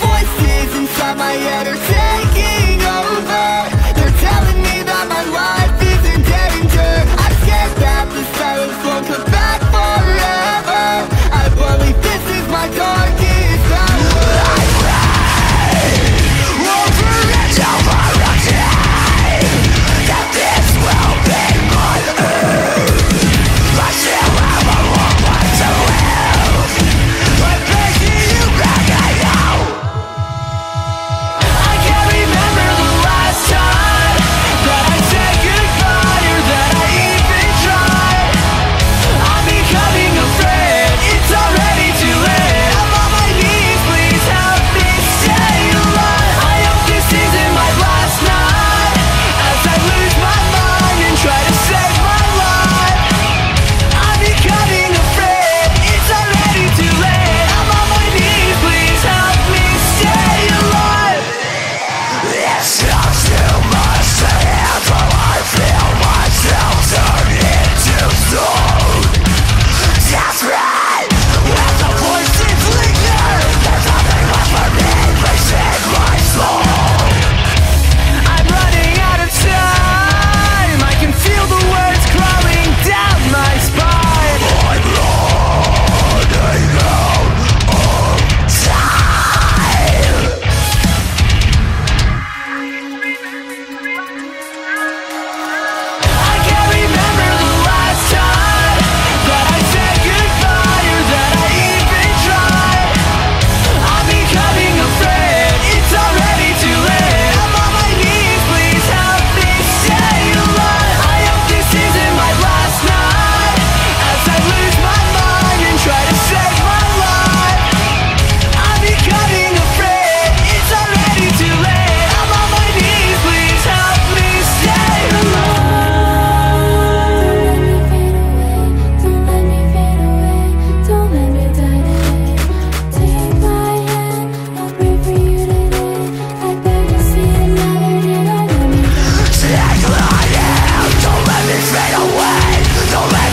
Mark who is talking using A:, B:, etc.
A: voices inside my head are taking over. Don't let me fade away. Don't let